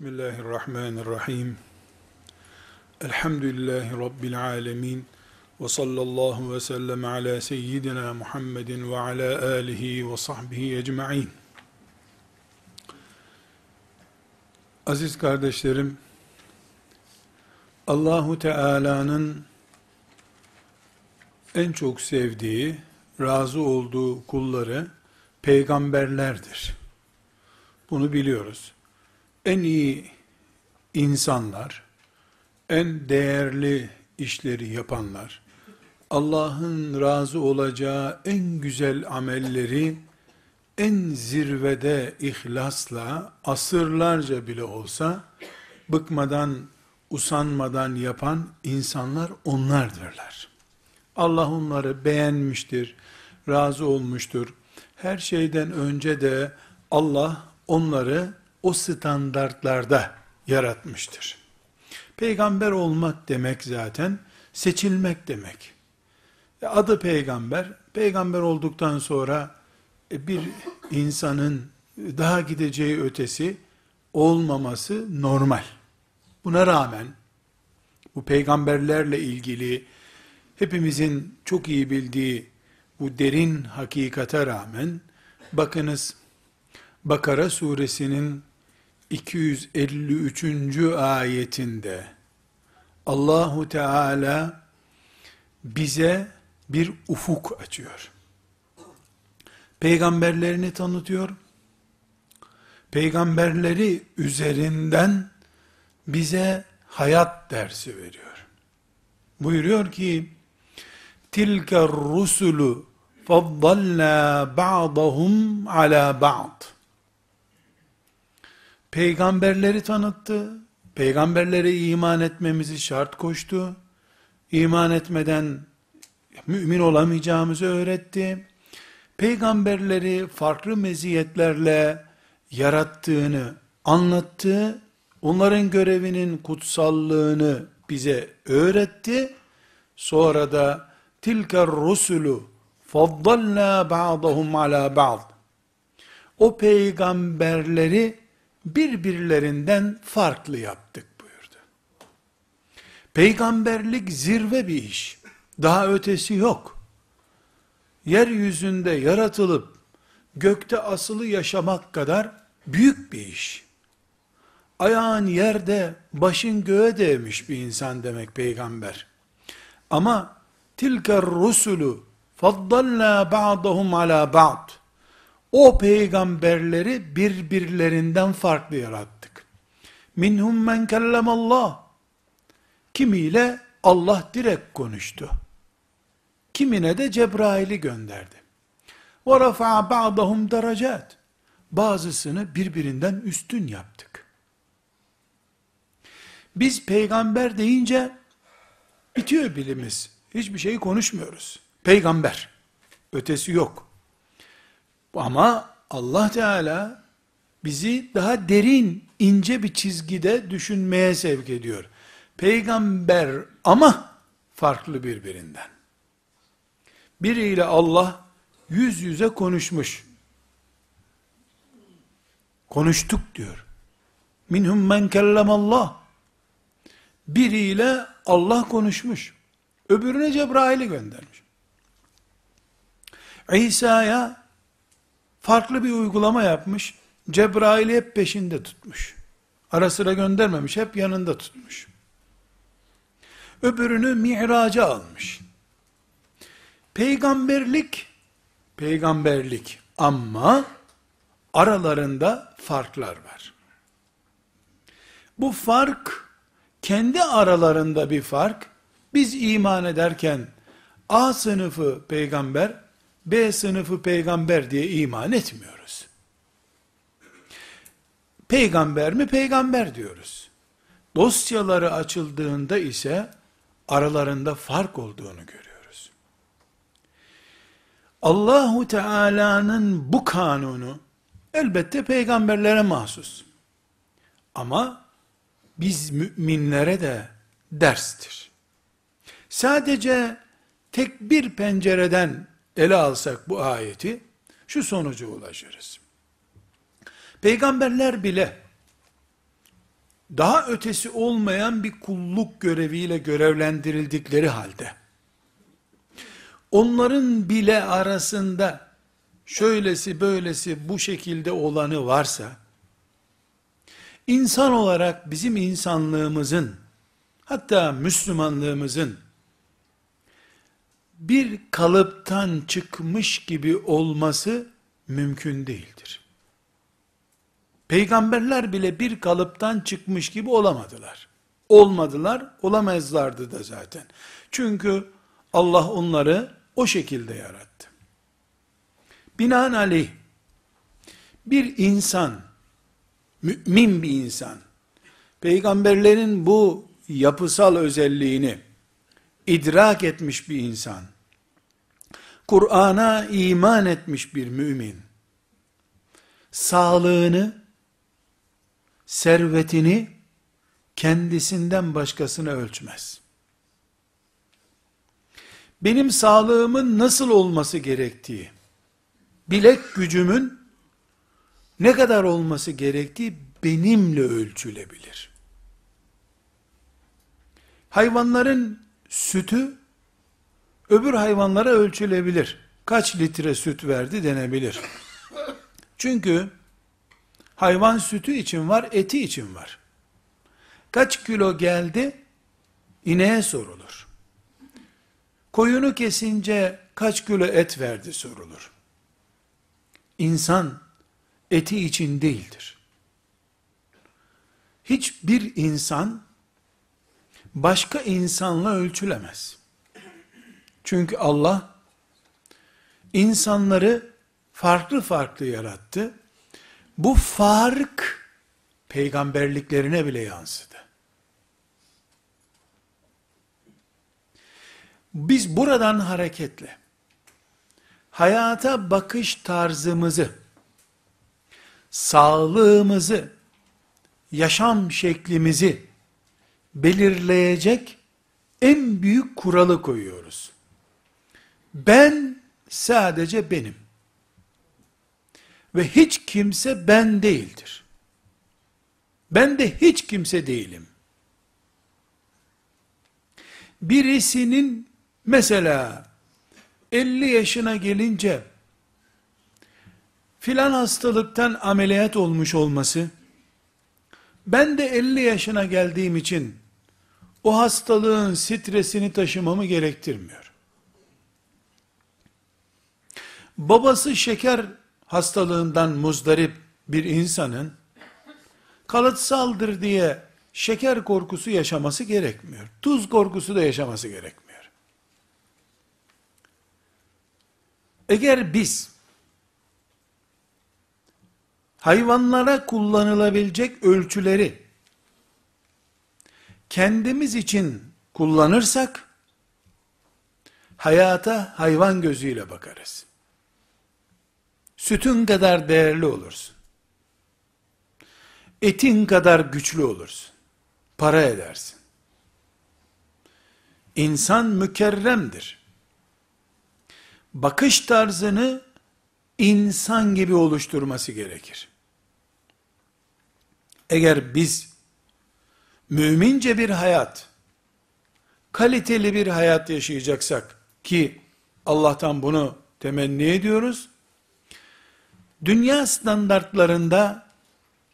Bismillahirrahmanirrahim. Elhamdülillahi Rabbil alemin. Ve sallallahu ve sellem ala seyyidina Muhammedin ve ala alihi ve sahbihi ecma'in. Aziz kardeşlerim, Allahu Teala'nın en çok sevdiği, razı olduğu kulları peygamberlerdir. Bunu biliyoruz en iyi insanlar, en değerli işleri yapanlar, Allah'ın razı olacağı en güzel amelleri en zirvede ihlasla asırlarca bile olsa bıkmadan, usanmadan yapan insanlar onlardırlar. Allah onları beğenmiştir, razı olmuştur. Her şeyden önce de Allah onları o standartlarda yaratmıştır. Peygamber olmak demek zaten seçilmek demek. E, adı peygamber, peygamber olduktan sonra e, bir insanın daha gideceği ötesi olmaması normal. Buna rağmen bu peygamberlerle ilgili hepimizin çok iyi bildiği bu derin hakikate rağmen bakınız Bakara suresinin 253. ayetinde Allahu Teala bize bir ufuk açıyor. Peygamberlerini tanıtıyor. Peygamberleri üzerinden bize hayat dersi veriyor. Buyuruyor ki tilke rusulu faddalna ba'dahum ala ba'd peygamberleri tanıttı. Peygamberlere iman etmemizi şart koştu. İman etmeden mümin olamayacağımızı öğretti. Peygamberleri farklı meziyetlerle yarattığını anlattı. Onların görevinin kutsallığını bize öğretti. Sonra da tilker rusulu faddalna ba'dahum ala ba'd. O peygamberleri birbirlerinden farklı yaptık buyurdu. Peygamberlik zirve bir iş. Daha ötesi yok. Yeryüzünde yaratılıp gökte asılı yaşamak kadar büyük bir iş. Ayağın yerde, başın göğe değmiş bir insan demek peygamber. Ama tilker rusulu faddalna ba'dahum ala ba'd o peygamberleri birbirlerinden farklı yarattık. Minhum men kellemallah. Kimiyle Allah direkt konuştu. Kimine de Cebrail'i gönderdi. Ve rafa'a ba'dahum derecat. Bazısını birbirinden üstün yaptık. Biz peygamber deyince bitiyor bilimiz. Hiçbir şey konuşmuyoruz. Peygamber. Ötesi yok. Ama Allah Teala bizi daha derin, ince bir çizgide düşünmeye sevk ediyor. Peygamber ama farklı birbirinden. Biriyle Allah yüz yüze konuşmuş. Konuştuk diyor. Minhum men kellemallah. Biriyle Allah konuşmuş. Öbürüne Cebrail'i göndermiş. İsa'ya farklı bir uygulama yapmış. Cebrail'i hep peşinde tutmuş. Ara sıra göndermemiş, hep yanında tutmuş. Öbürünü mihraca almış. Peygamberlik, peygamberlik ama aralarında farklar var. Bu fark, kendi aralarında bir fark, biz iman ederken A sınıfı peygamber, B sınıfı peygamber diye iman etmiyoruz. Peygamber mi peygamber diyoruz. Dosyaları açıldığında ise aralarında fark olduğunu görüyoruz. Allahu Teala'nın bu kanunu elbette peygamberlere mahsus. Ama biz müminlere de derstir. Sadece tek bir pencereden ele alsak bu ayeti, şu sonuca ulaşırız. Peygamberler bile daha ötesi olmayan bir kulluk göreviyle görevlendirildikleri halde, onların bile arasında şöylesi böylesi bu şekilde olanı varsa, insan olarak bizim insanlığımızın, hatta Müslümanlığımızın, bir kalıptan çıkmış gibi olması mümkün değildir. Peygamberler bile bir kalıptan çıkmış gibi olamadılar. Olmadılar, olamazlardı da zaten. Çünkü Allah onları o şekilde yarattı. Binaenaleyh, bir insan, mümin bir insan, peygamberlerin bu yapısal özelliğini idrak etmiş bir insan, Kur'an'a iman etmiş bir mümin, sağlığını, servetini kendisinden başkasına ölçmez. Benim sağlığımın nasıl olması gerektiği, bilek gücümün ne kadar olması gerektiği benimle ölçülebilir. Hayvanların sütü öbür hayvanlara ölçülebilir. Kaç litre süt verdi denebilir. Çünkü hayvan sütü için var, eti için var. Kaç kilo geldi? İneğe sorulur. Koyunu kesince kaç kilo et verdi sorulur. İnsan eti için değildir. Hiçbir insan başka insanla ölçülemez. Çünkü Allah insanları farklı farklı yarattı. Bu fark peygamberliklerine bile yansıdı. Biz buradan hareketle hayata bakış tarzımızı, sağlığımızı, yaşam şeklimizi belirleyecek en büyük kuralı koyuyoruz. Ben sadece benim. Ve hiç kimse ben değildir. Ben de hiç kimse değilim. Birisinin mesela 50 yaşına gelince filan hastalıktan ameliyat olmuş olması, ben de 50 yaşına geldiğim için o hastalığın stresini taşımamı gerektirmiyor. Babası şeker hastalığından muzdarip bir insanın kalıtsaldır diye şeker korkusu yaşaması gerekmiyor. Tuz korkusu da yaşaması gerekmiyor. Eğer biz hayvanlara kullanılabilecek ölçüleri kendimiz için kullanırsak hayata hayvan gözüyle bakarız. Sütün kadar değerli olursun. Etin kadar güçlü olursun. Para edersin. İnsan mükerremdir. Bakış tarzını insan gibi oluşturması gerekir. Eğer biz mümince bir hayat, kaliteli bir hayat yaşayacaksak ki Allah'tan bunu temenni ediyoruz. Dünya standartlarında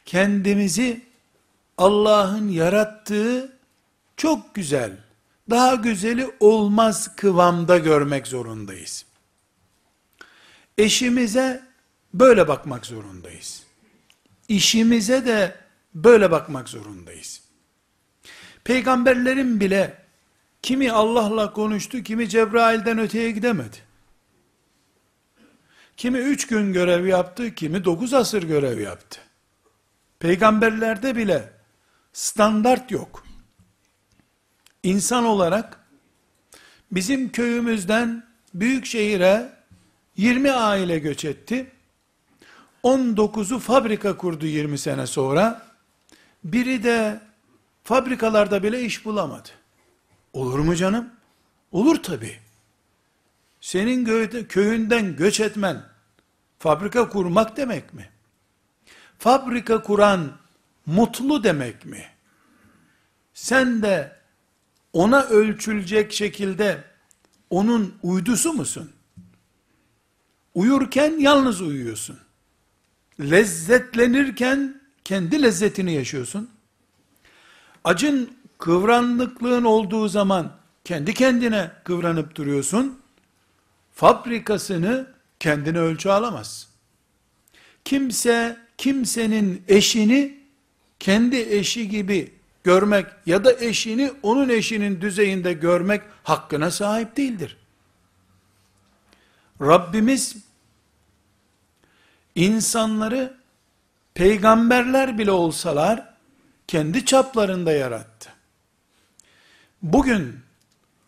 kendimizi Allah'ın yarattığı çok güzel, daha güzeli olmaz kıvamda görmek zorundayız. Eşimize böyle bakmak zorundayız. İşimize de böyle bakmak zorundayız. Peygamberlerin bile kimi Allah'la konuştu, kimi Cebrail'den öteye gidemedi. Kimi üç gün görev yaptı, kimi dokuz asır görev yaptı. Peygamberlerde bile standart yok. İnsan olarak bizim köyümüzden büyük şehire 20 aile göç etti. 19'u fabrika kurdu 20 sene sonra. Biri de fabrikalarda bile iş bulamadı. Olur mu canım? Olur tabi. Senin köyünden göç etmen, fabrika kurmak demek mi? Fabrika kuran mutlu demek mi? sen de ona ölçülecek şekilde onun uydusu musun? Uyurken yalnız uyuyorsun. Lezzetlenirken kendi lezzetini yaşıyorsun. Acın kıvranlıklığın olduğu zaman kendi kendine kıvranıp duruyorsun. Fabrikasını kendine ölçü alamaz. Kimse kimsenin eşini kendi eşi gibi görmek ya da eşini onun eşinin düzeyinde görmek hakkına sahip değildir. Rabbimiz insanları peygamberler bile olsalar kendi çaplarında yarattı. Bugün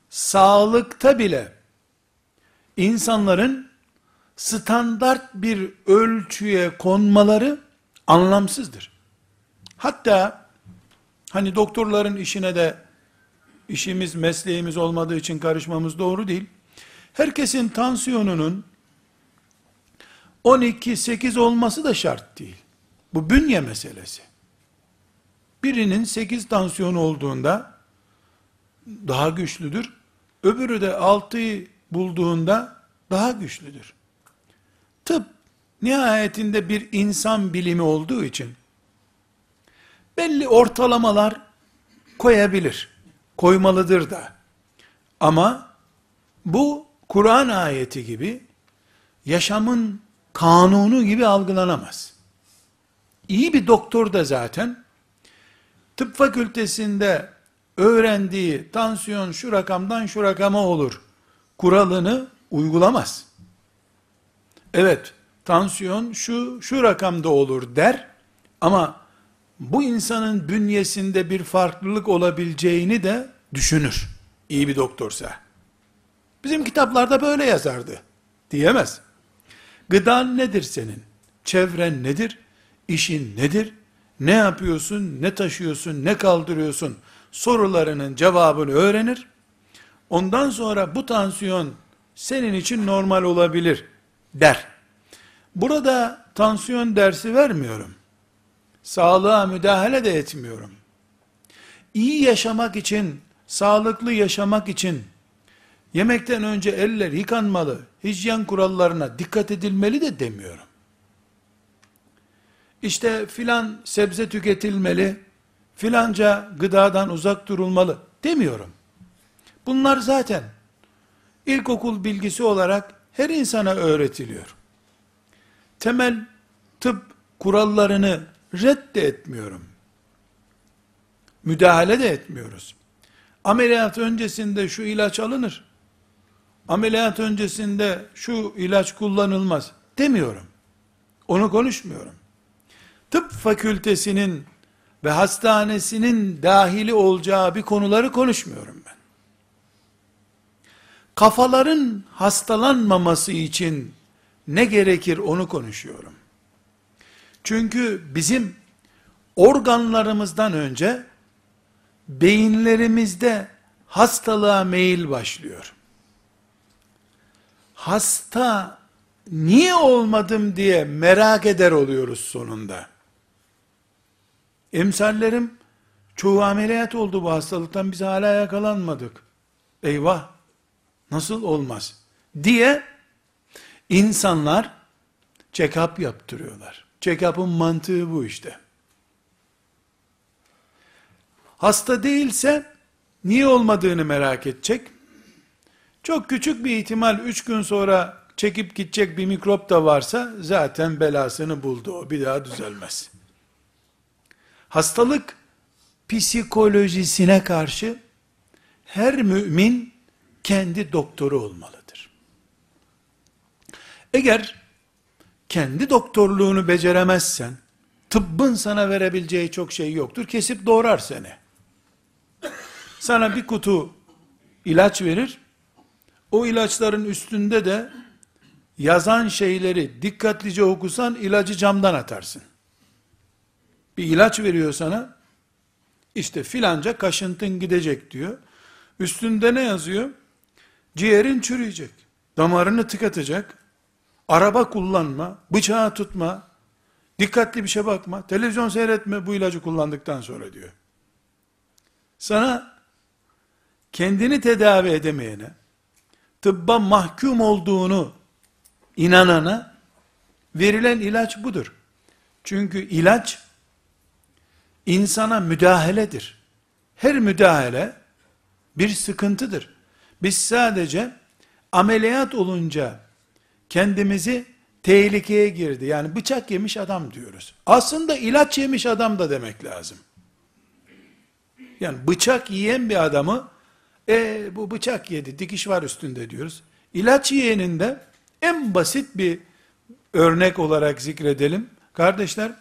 sağlıkta bile insanların standart bir ölçüye konmaları anlamsızdır. Hatta hani doktorların işine de işimiz mesleğimiz olmadığı için karışmamız doğru değil. Herkesin tansiyonunun 12-8 olması da şart değil. Bu bünye meselesi. Birinin 8 tansiyon olduğunda daha güçlüdür. Öbürü de 6'yı bulduğunda daha güçlüdür. Tıp nihayetinde bir insan bilimi olduğu için belli ortalamalar koyabilir. Koymalıdır da. Ama bu Kur'an ayeti gibi yaşamın kanunu gibi algılanamaz. İyi bir doktor da zaten tıp fakültesinde öğrendiği tansiyon şu rakamdan şu rakama olur kuralını uygulamaz. Evet, tansiyon şu şu rakamda olur der ama bu insanın bünyesinde bir farklılık olabileceğini de düşünür. İyi bir doktorsa. Bizim kitaplarda böyle yazardı. Diyemez. Gıdan nedir senin? Çevren nedir? İşin nedir? Ne yapıyorsun? Ne taşıyorsun? Ne kaldırıyorsun? Sorularının cevabını öğrenir. Ondan sonra bu tansiyon senin için normal olabilir der. Burada tansiyon dersi vermiyorum. Sağlığa müdahale de etmiyorum. İyi yaşamak için, sağlıklı yaşamak için yemekten önce eller yıkanmalı, hijyen kurallarına dikkat edilmeli de demiyorum. İşte filan sebze tüketilmeli, filanca gıdadan uzak durulmalı demiyorum. Bunlar zaten ilkokul bilgisi olarak her insana öğretiliyor. Temel tıp kurallarını reddetmiyorum. Müdahale de etmiyoruz. Ameliyat öncesinde şu ilaç alınır. Ameliyat öncesinde şu ilaç kullanılmaz demiyorum. Onu konuşmuyorum. Tıp fakültesinin ve hastanesinin dahili olacağı bir konuları konuşmuyorum ben. Kafaların hastalanmaması için ne gerekir onu konuşuyorum. Çünkü bizim organlarımızdan önce beyinlerimizde hastalığa meyil başlıyor. Hasta niye olmadım diye merak eder oluyoruz sonunda. Emsallerim çoğu ameliyat oldu bu hastalıktan biz hala yakalanmadık. Eyvah nasıl olmaz diye insanlar check-up yaptırıyorlar. Check-up'ın mantığı bu işte. Hasta değilse niye olmadığını merak edecek. Çok küçük bir ihtimal 3 gün sonra çekip gidecek bir mikrop da varsa zaten belasını buldu o bir daha düzelmez. Hastalık psikolojisine karşı her mümin kendi doktoru olmalıdır. Eğer kendi doktorluğunu beceremezsen, tıbbın sana verebileceği çok şey yoktur. Kesip doğrar seni. Sana bir kutu ilaç verir. O ilaçların üstünde de yazan şeyleri dikkatlice okusan ilacı camdan atarsın. Bir ilaç veriyor sana. İşte filanca kaşıntın gidecek diyor. Üstünde ne yazıyor? Ciğerin çürüyecek. Damarını tıkatacak. Araba kullanma, bıçağı tutma, dikkatli bir şey bakma, televizyon seyretme bu ilacı kullandıktan sonra diyor. Sana kendini tedavi edemeyene, tıbba mahkum olduğunu inanana verilen ilaç budur. Çünkü ilaç insana müdahaledir. Her müdahale bir sıkıntıdır. Biz sadece ameliyat olunca kendimizi tehlikeye girdi. Yani bıçak yemiş adam diyoruz. Aslında ilaç yemiş adam da demek lazım. Yani bıçak yiyen bir adamı e bu bıçak yedi, dikiş var üstünde diyoruz. İlaç yiyenin de en basit bir örnek olarak zikredelim. Kardeşler,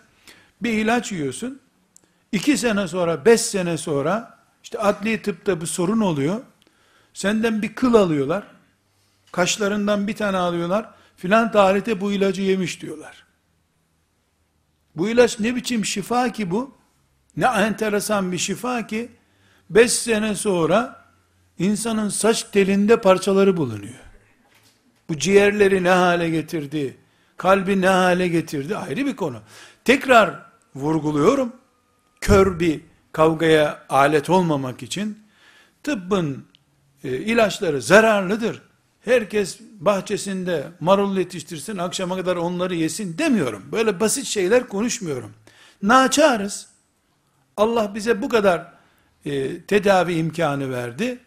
bir ilaç yiyorsun, iki sene sonra, beş sene sonra, işte adli tıpta bir sorun oluyor, senden bir kıl alıyorlar, kaşlarından bir tane alıyorlar, filan tarihte bu ilacı yemiş diyorlar. Bu ilaç ne biçim şifa ki bu? Ne enteresan bir şifa ki, beş sene sonra, insanın saç telinde parçaları bulunuyor. Bu ciğerleri ne hale getirdi, kalbi ne hale getirdi ayrı bir konu. Tekrar vurguluyorum, kör bir kavgaya alet olmamak için, tıbbın e, ilaçları zararlıdır. Herkes bahçesinde marul yetiştirsin, akşama kadar onları yesin demiyorum. Böyle basit şeyler konuşmuyorum. Naçarız. Allah bize bu kadar e, tedavi imkanı verdi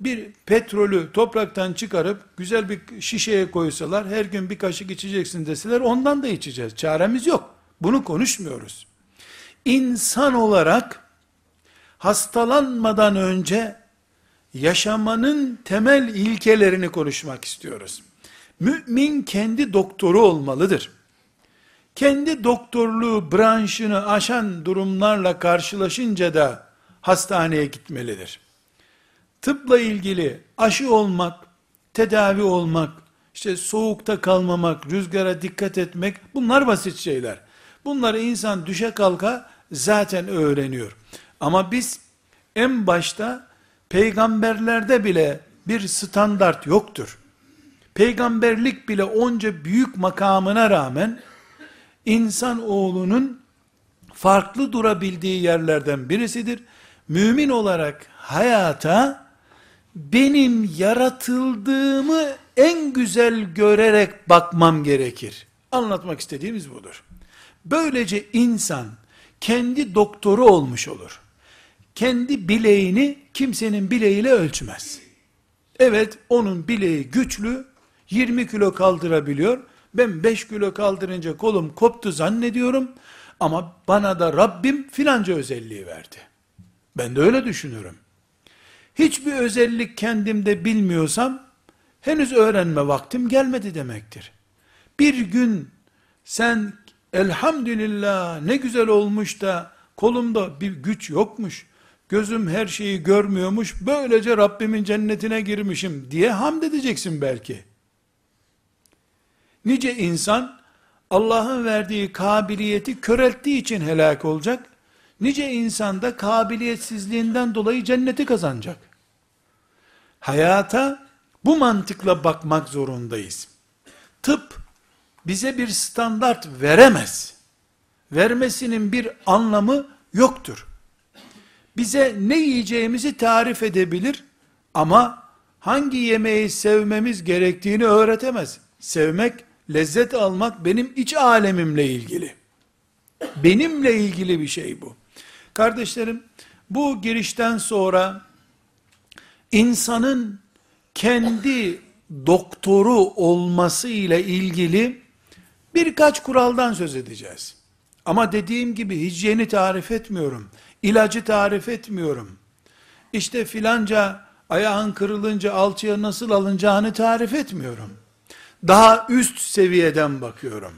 bir petrolü topraktan çıkarıp güzel bir şişeye koysalar her gün bir kaşık içeceksin deseler ondan da içeceğiz. Çaremiz yok. Bunu konuşmuyoruz. İnsan olarak hastalanmadan önce yaşamanın temel ilkelerini konuşmak istiyoruz. Mümin kendi doktoru olmalıdır. Kendi doktorluğu branşını aşan durumlarla karşılaşınca da hastaneye gitmelidir tıpla ilgili aşı olmak, tedavi olmak, işte soğukta kalmamak, rüzgara dikkat etmek bunlar basit şeyler. Bunları insan düşe kalka zaten öğreniyor. Ama biz en başta peygamberlerde bile bir standart yoktur. Peygamberlik bile onca büyük makamına rağmen insan oğlunun farklı durabildiği yerlerden birisidir. Mümin olarak hayata benim yaratıldığımı en güzel görerek bakmam gerekir. Anlatmak istediğimiz budur. Böylece insan kendi doktoru olmuş olur. Kendi bileğini kimsenin bileğiyle ölçmez. Evet onun bileği güçlü, 20 kilo kaldırabiliyor. Ben 5 kilo kaldırınca kolum koptu zannediyorum. Ama bana da Rabbim filanca özelliği verdi. Ben de öyle düşünüyorum hiçbir özellik kendimde bilmiyorsam, henüz öğrenme vaktim gelmedi demektir. Bir gün sen elhamdülillah ne güzel olmuş da kolumda bir güç yokmuş, gözüm her şeyi görmüyormuş, böylece Rabbimin cennetine girmişim diye hamd edeceksin belki. Nice insan Allah'ın verdiği kabiliyeti körelttiği için helak olacak. Nice insan da kabiliyetsizliğinden dolayı cenneti kazanacak. Hayata bu mantıkla bakmak zorundayız. Tıp bize bir standart veremez. Vermesinin bir anlamı yoktur. Bize ne yiyeceğimizi tarif edebilir ama hangi yemeği sevmemiz gerektiğini öğretemez. Sevmek, lezzet almak benim iç alemimle ilgili. Benimle ilgili bir şey bu. Kardeşlerim, bu girişten sonra insanın kendi doktoru olması ile ilgili birkaç kuraldan söz edeceğiz. Ama dediğim gibi hijyeni tarif etmiyorum. ilacı tarif etmiyorum. İşte filanca ayağın kırılınca alçıya nasıl alınacağını tarif etmiyorum. Daha üst seviyeden bakıyorum.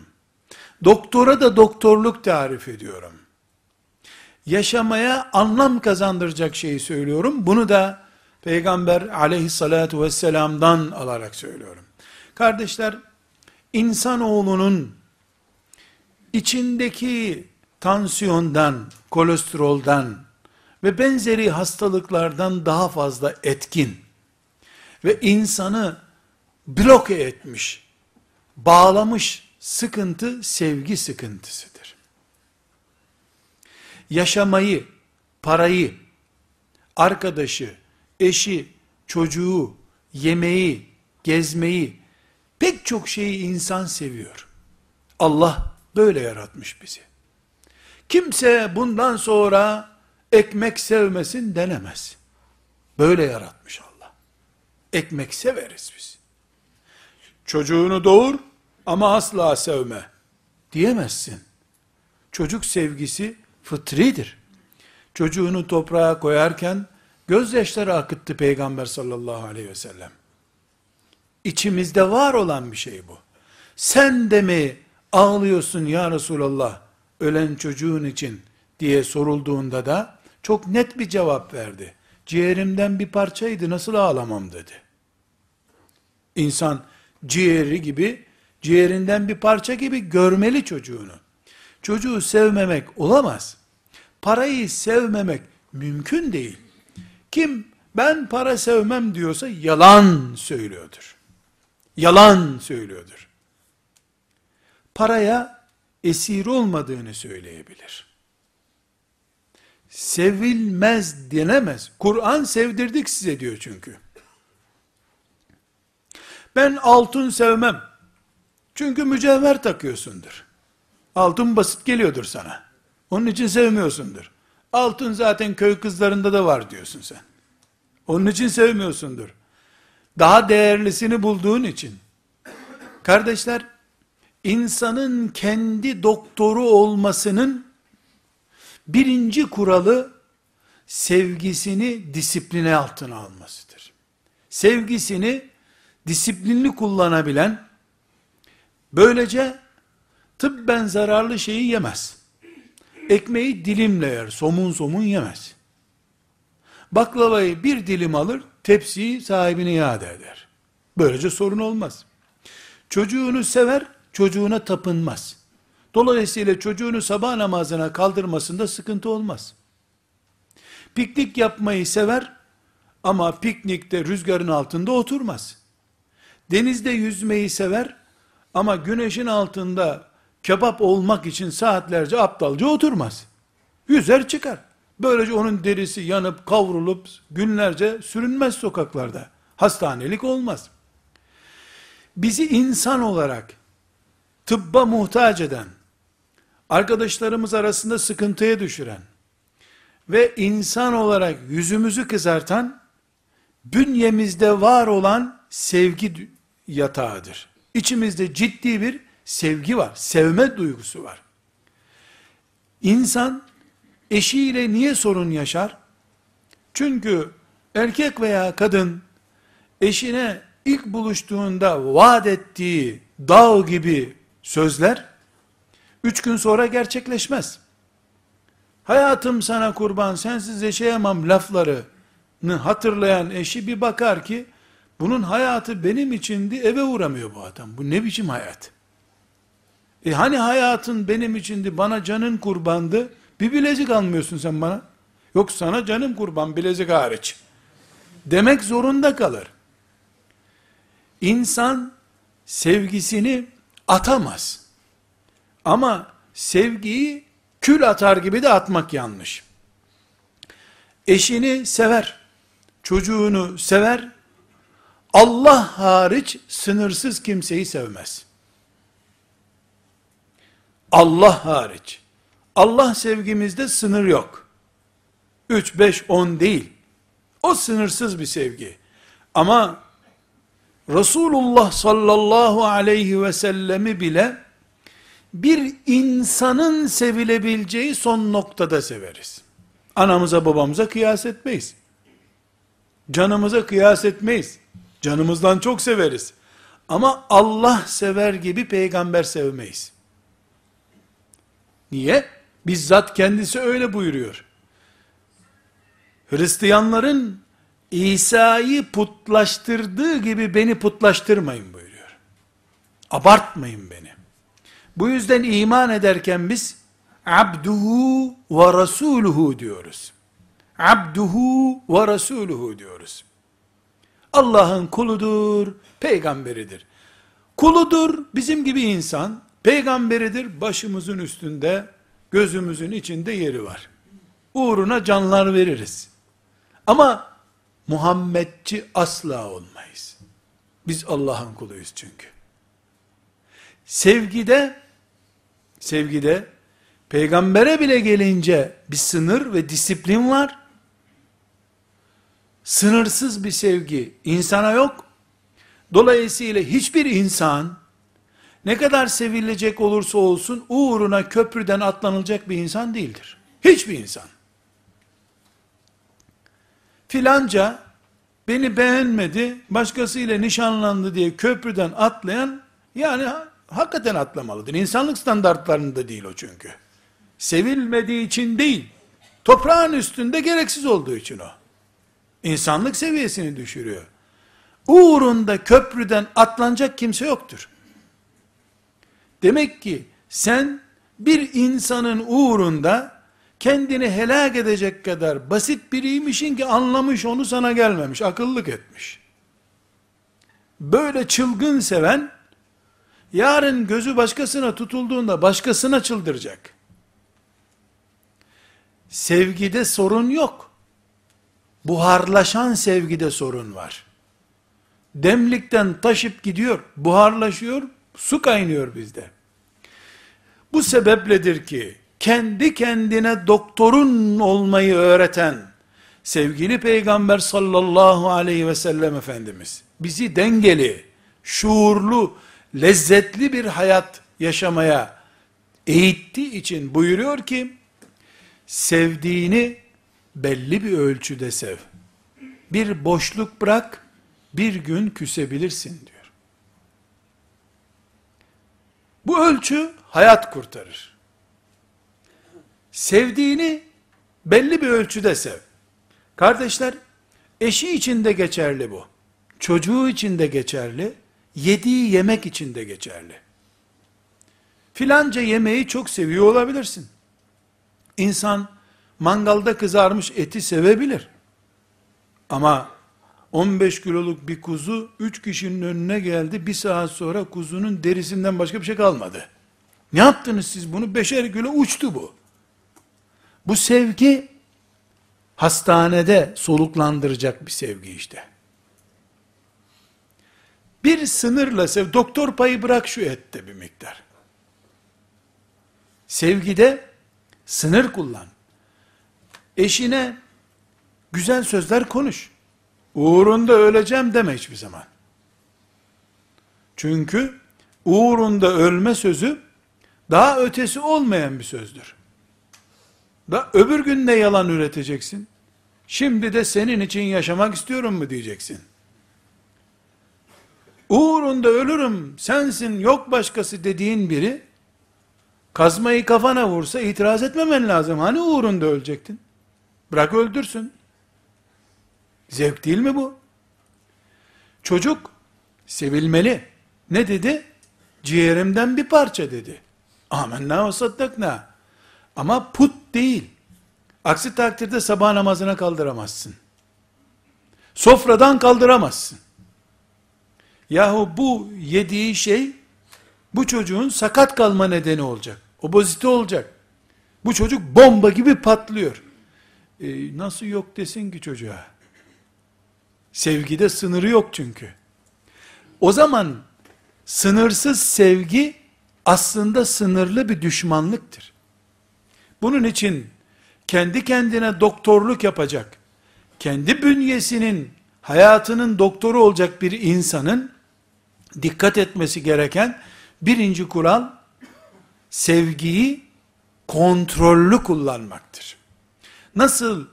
Doktora da doktorluk tarif ediyorum. Yaşamaya anlam kazandıracak şeyi söylüyorum. Bunu da Peygamber aleyhissalatu vesselam'dan alarak söylüyorum. Kardeşler, insanoğlunun içindeki tansiyondan, kolesteroldan ve benzeri hastalıklardan daha fazla etkin ve insanı bloke etmiş, bağlamış sıkıntı sevgi sıkıntısıdır. Yaşamayı, parayı, arkadaşı, eşi, çocuğu, yemeği, gezmeyi, pek çok şeyi insan seviyor. Allah böyle yaratmış bizi. Kimse bundan sonra ekmek sevmesin denemez. Böyle yaratmış Allah. Ekmek severiz biz. Çocuğunu doğur ama asla sevme diyemezsin. Çocuk sevgisi fıtridir. Çocuğunu toprağa koyarken gözyaşları akıttı Peygamber sallallahu aleyhi ve sellem. İçimizde var olan bir şey bu. Sen de mi ağlıyorsun ya Resulallah ölen çocuğun için diye sorulduğunda da çok net bir cevap verdi. Ciğerimden bir parçaydı nasıl ağlamam dedi. İnsan ciğeri gibi, ciğerinden bir parça gibi görmeli çocuğunu. Çocuğu sevmemek olamaz. Parayı sevmemek mümkün değil. Kim ben para sevmem diyorsa yalan söylüyordur. Yalan söylüyordur. Paraya esir olmadığını söyleyebilir. Sevilmez denemez. Kur'an sevdirdik size diyor çünkü. Ben altın sevmem. Çünkü mücevher takıyorsundur. Altın basit geliyordur sana. Onun için sevmiyorsundur. Altın zaten köy kızlarında da var diyorsun sen. Onun için sevmiyorsundur. Daha değerlisini bulduğun için. Kardeşler, insanın kendi doktoru olmasının birinci kuralı sevgisini disipline altına almasıdır. Sevgisini disiplinli kullanabilen, böylece tıbben zararlı şeyi yemez. Ekmeği dilimle yer, somun somun yemez. Baklavayı bir dilim alır, tepsiyi sahibine iade eder. Böylece sorun olmaz. Çocuğunu sever, çocuğuna tapınmaz. Dolayısıyla çocuğunu sabah namazına kaldırmasında sıkıntı olmaz. Piknik yapmayı sever ama piknikte rüzgarın altında oturmaz. Denizde yüzmeyi sever ama güneşin altında kebap olmak için saatlerce aptalca oturmaz. Yüzer çıkar. Böylece onun derisi yanıp kavrulup günlerce sürünmez sokaklarda. Hastanelik olmaz. Bizi insan olarak tıbba muhtaç eden, arkadaşlarımız arasında sıkıntıya düşüren ve insan olarak yüzümüzü kızartan, bünyemizde var olan sevgi yatağıdır. İçimizde ciddi bir sevgi var, sevme duygusu var. İnsan eşiyle niye sorun yaşar? Çünkü erkek veya kadın eşine ilk buluştuğunda vaat ettiği dağ gibi sözler üç gün sonra gerçekleşmez. Hayatım sana kurban sensiz yaşayamam laflarını hatırlayan eşi bir bakar ki bunun hayatı benim içindi eve uğramıyor bu adam. Bu ne biçim hayat? E hani hayatın benim içindi bana canın kurbandı bir bilezik almıyorsun sen bana. Yok sana canım kurban bilezik hariç. Demek zorunda kalır. İnsan sevgisini atamaz. Ama sevgiyi kül atar gibi de atmak yanlış. Eşini sever, çocuğunu sever, Allah hariç sınırsız kimseyi sevmez. Allah hariç. Allah sevgimizde sınır yok. 3, 5, 10 değil. O sınırsız bir sevgi. Ama Resulullah sallallahu aleyhi ve sellemi bile bir insanın sevilebileceği son noktada severiz. Anamıza babamıza kıyas etmeyiz. Canımıza kıyas etmeyiz. Canımızdan çok severiz. Ama Allah sever gibi peygamber sevmeyiz. Niye? Bizzat kendisi öyle buyuruyor. Hristiyanların İsa'yı putlaştırdığı gibi beni putlaştırmayın buyuruyor. Abartmayın beni. Bu yüzden iman ederken biz abduhu ve rasuluhu diyoruz. Abduhu ve rasuluhu diyoruz. Allah'ın kuludur, peygamberidir. Kuludur, bizim gibi insan, peygamberidir, başımızın üstünde, gözümüzün içinde yeri var. Uğruna canlar veririz. Ama Muhammedçi asla olmayız. Biz Allah'ın kuluyuz çünkü. Sevgide, sevgide, peygambere bile gelince bir sınır ve disiplin var. Sınırsız bir sevgi insana yok. Dolayısıyla hiçbir insan, ne kadar sevilecek olursa olsun, uğruna köprüden atlanılacak bir insan değildir. Hiçbir insan. Filanca, beni beğenmedi, başkasıyla nişanlandı diye köprüden atlayan, yani hakikaten atlamalıdır. İnsanlık standartlarında değil o çünkü. Sevilmediği için değil, toprağın üstünde gereksiz olduğu için o. İnsanlık seviyesini düşürüyor. Uğrunda köprüden atlanacak kimse yoktur. Demek ki sen bir insanın uğrunda kendini helak edecek kadar basit biriymişin ki anlamış onu sana gelmemiş, akıllık etmiş. Böyle çılgın seven, yarın gözü başkasına tutulduğunda başkasına çıldıracak. Sevgide sorun yok. Buharlaşan sevgide sorun var. Demlikten taşıp gidiyor, buharlaşıyor, su kaynıyor bizde. Bu sebepledir ki, kendi kendine doktorun olmayı öğreten, sevgili Peygamber sallallahu aleyhi ve sellem Efendimiz, bizi dengeli, şuurlu, lezzetli bir hayat yaşamaya eğittiği için buyuruyor ki, sevdiğini belli bir ölçüde sev. Bir boşluk bırak, bir gün küsebilirsin diyor. Bu ölçü hayat kurtarır. Sevdiğini belli bir ölçüde sev. Kardeşler, eşi için de geçerli bu. Çocuğu için de geçerli. Yediği yemek için de geçerli. Filanca yemeği çok seviyor olabilirsin. İnsan mangalda kızarmış eti sevebilir. Ama 15 kiloluk bir kuzu 3 kişinin önüne geldi. Bir saat sonra kuzunun derisinden başka bir şey kalmadı. Ne yaptınız siz bunu? Beşer kilo uçtu bu. Bu sevgi hastanede soluklandıracak bir sevgi işte. Bir sınırla sev, doktor payı bırak şu ette bir miktar. Sevgide sınır kullan. Eşine güzel sözler konuş. Uğrunda öleceğim deme hiçbir zaman. Çünkü uğrunda ölme sözü daha ötesi olmayan bir sözdür. Da öbür gün de yalan üreteceksin. Şimdi de senin için yaşamak istiyorum mu diyeceksin. Uğrunda ölürüm, sensin, yok başkası dediğin biri, kazmayı kafana vursa itiraz etmemen lazım. Hani uğrunda ölecektin? Bırak öldürsün. Zevk değil mi bu? Çocuk sevilmeli. Ne dedi? Ciğerimden bir parça dedi. Amenna ve saddakna. Ama put değil. Aksi takdirde sabah namazına kaldıramazsın. Sofradan kaldıramazsın. Yahu bu yediği şey bu çocuğun sakat kalma nedeni olacak. Obezite olacak. Bu çocuk bomba gibi patlıyor. Ee, nasıl yok desin ki çocuğa? Sevgide sınırı yok çünkü. O zaman sınırsız sevgi aslında sınırlı bir düşmanlıktır. Bunun için kendi kendine doktorluk yapacak, kendi bünyesinin, hayatının doktoru olacak bir insanın dikkat etmesi gereken birinci kural sevgiyi kontrollü kullanmaktır. Nasıl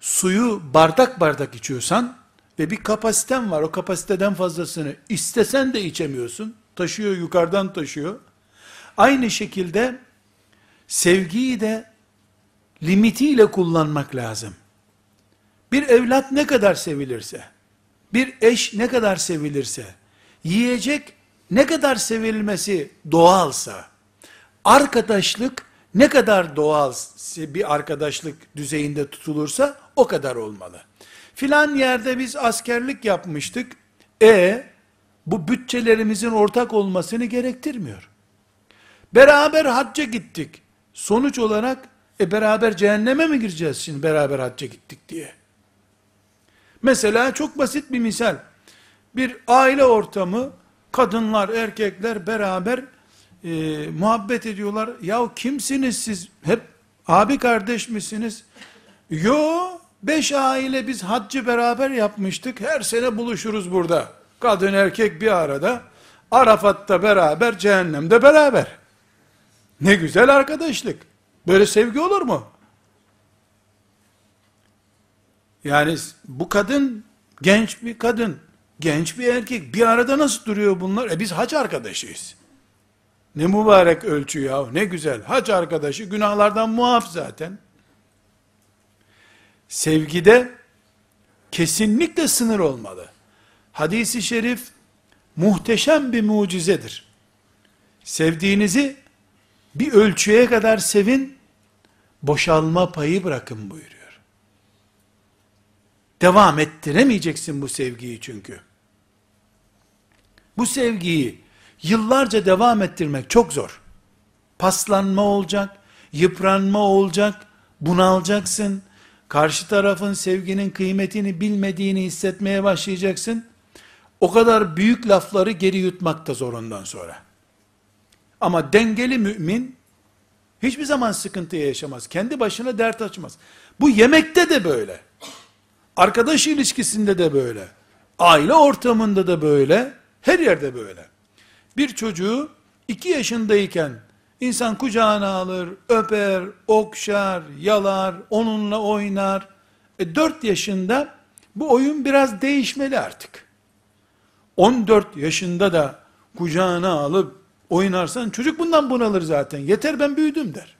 suyu bardak bardak içiyorsan ve bir kapasiten var, o kapasiteden fazlasını istesen de içemiyorsun, taşıyor yukarıdan taşıyor. Aynı şekilde sevgiyi de limitiyle kullanmak lazım. Bir evlat ne kadar sevilirse, bir eş ne kadar sevilirse, yiyecek ne kadar sevilmesi doğalsa, arkadaşlık ne kadar doğal bir arkadaşlık düzeyinde tutulursa o kadar olmalı. Filan yerde biz askerlik yapmıştık. E bu bütçelerimizin ortak olmasını gerektirmiyor. Beraber hacca gittik. Sonuç olarak e beraber cehenneme mi gireceğiz şimdi beraber hacca gittik diye? Mesela çok basit bir misal. Bir aile ortamı, kadınlar, erkekler beraber e, muhabbet ediyorlar. Ya kimsiniz siz? Hep abi kardeş misiniz? Yo, beş aile biz haccı beraber yapmıştık. Her sene buluşuruz burada. Kadın erkek bir arada. Arafat'ta beraber, cehennemde beraber. Ne güzel arkadaşlık. Böyle sevgi olur mu? Yani bu kadın genç bir kadın, genç bir erkek bir arada nasıl duruyor bunlar? E biz hac arkadaşıyız. Ne mübarek ölçü ya, ne güzel. Hac arkadaşı günahlardan muaf zaten. Sevgide kesinlikle sınır olmalı. Hadisi şerif muhteşem bir mucizedir. Sevdiğinizi bir ölçüye kadar sevin, boşalma payı bırakın buyuruyor. Devam ettiremeyeceksin bu sevgiyi çünkü. Bu sevgiyi yıllarca devam ettirmek çok zor. Paslanma olacak, yıpranma olacak, bunalacaksın. Karşı tarafın sevginin kıymetini bilmediğini hissetmeye başlayacaksın. O kadar büyük lafları geri yutmak da zor ondan sonra. Ama dengeli mümin hiçbir zaman sıkıntı yaşamaz. Kendi başına dert açmaz. Bu yemekte de böyle. Arkadaş ilişkisinde de böyle. Aile ortamında da böyle. Her yerde böyle. Bir çocuğu iki yaşındayken insan kucağına alır, öper, okşar, yalar, onunla oynar. E 4 yaşında bu oyun biraz değişmeli artık. 14 yaşında da kucağına alıp oynarsan çocuk bundan bunalır zaten. Yeter ben büyüdüm der.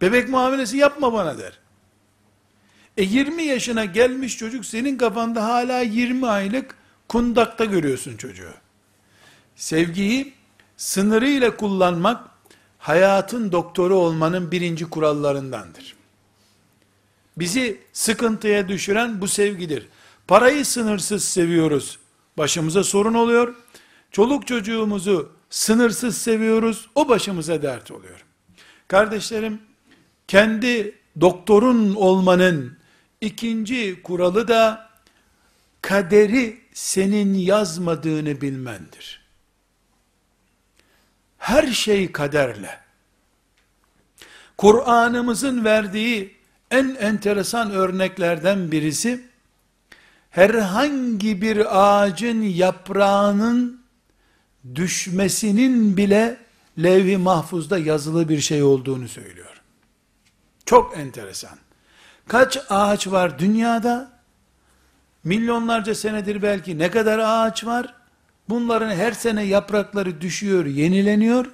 Bebek muamelesi yapma bana der. E 20 yaşına gelmiş çocuk senin kafanda hala 20 aylık kundakta görüyorsun çocuğu. Sevgiyi sınırıyla kullanmak hayatın doktoru olmanın birinci kurallarındandır. Bizi sıkıntıya düşüren bu sevgidir. Parayı sınırsız seviyoruz. Başımıza sorun oluyor. Çoluk çocuğumuzu sınırsız seviyoruz. O başımıza dert oluyor. Kardeşlerim, kendi doktorun olmanın İkinci kuralı da kaderi senin yazmadığını bilmendir. Her şey kaderle. Kur'an'ımızın verdiği en enteresan örneklerden birisi, herhangi bir ağacın yaprağının düşmesinin bile levh-i mahfuzda yazılı bir şey olduğunu söylüyor. Çok enteresan. Kaç ağaç var dünyada? Milyonlarca senedir belki ne kadar ağaç var? Bunların her sene yaprakları düşüyor, yenileniyor.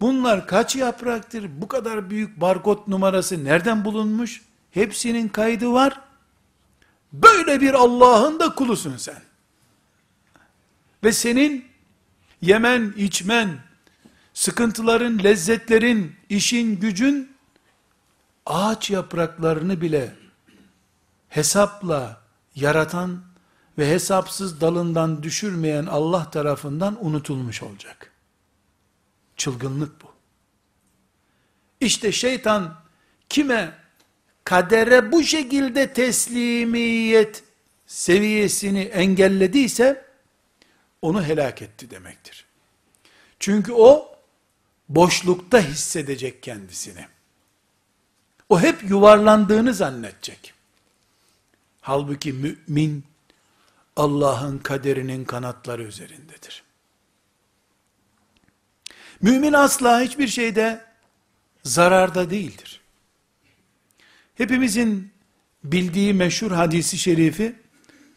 Bunlar kaç yapraktır? Bu kadar büyük barkod numarası nereden bulunmuş? Hepsinin kaydı var. Böyle bir Allah'ın da kulusun sen. Ve senin yemen, içmen, sıkıntıların, lezzetlerin, işin, gücün ağaç yapraklarını bile hesapla yaratan ve hesapsız dalından düşürmeyen Allah tarafından unutulmuş olacak. Çılgınlık bu. İşte şeytan kime kadere bu şekilde teslimiyet seviyesini engellediyse onu helak etti demektir. Çünkü o boşlukta hissedecek kendisini. O hep yuvarlandığını zannedecek. Halbuki mümin Allah'ın kaderinin kanatları üzerindedir. Mümin asla hiçbir şeyde zararda değildir. Hepimizin bildiği meşhur hadisi şerifi